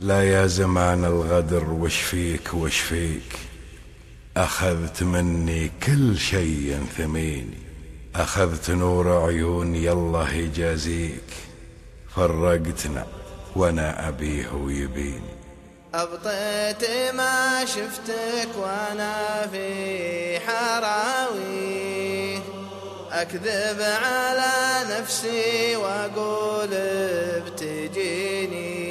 لا يا زمان الغدر وش فيك وش فيك أخذت مني كل شيء ثمين أخذت نور عيون يالله يجازيك فرقتنا وأنا أبيه ويبيني. أبطيت ما شفتك وأنا في حراوي. أكذب على نفسي وأقول بتجيني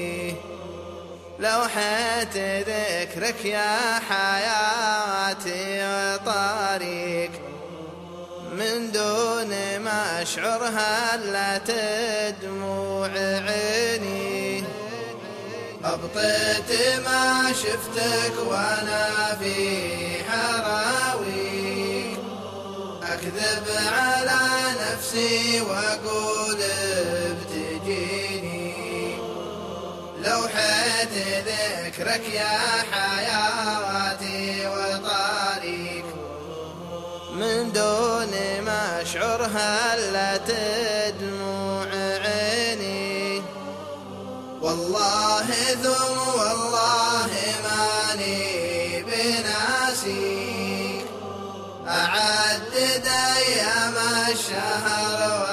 لو حيت ذكرك يا حياتي وطاريك من دون ما أشعرها لا تدموع عيني. أبطيت ما شفتك وأنا في حراوي. أكذب على نفسي وأقول بتجيني ذكرك يا حياتي وطاريك من دون ما أشعرها لا تدموع عيني؟ والله ثم والله ماني بناسيك أعدد أيام الشهر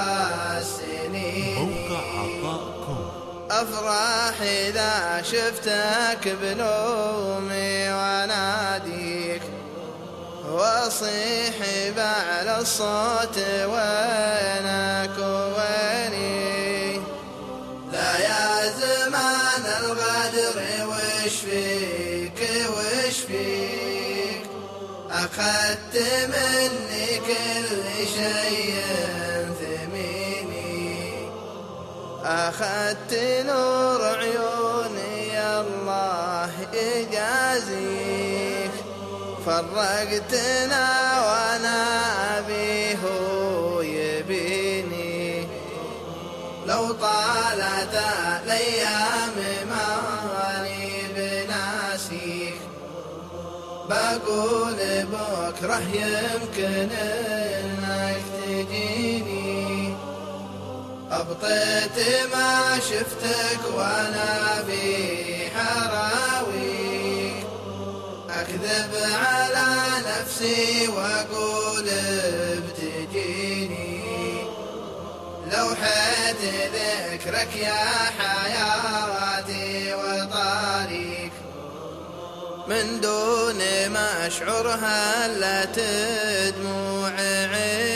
أفرح إذا شفتك بنومي وأناديك وأصيح بعد الصوت وينك ويني. لا يا زمان الغدر وش فيك وش فيك؟ أخذت مني كل شيء أخذت نور عيوني الله يجازيك. فرقتنا وأنا أبيه يبيني. لو طالت الأيام ماني بناسيك. بقول بكرة يمكن انك تجيني. أبطيت ما شفتك وأنا في حراوي. أكذب على نفسي وأقول بتجيني لو حيت ذكرك يا حياتي وطاريك من دون ما أشعرها لا تدموع عيني.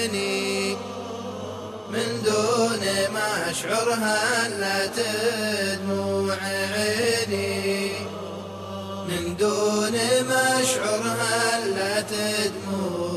من دون ما أشعر هلت دموع عيني من دون ما أشعر هلت دموع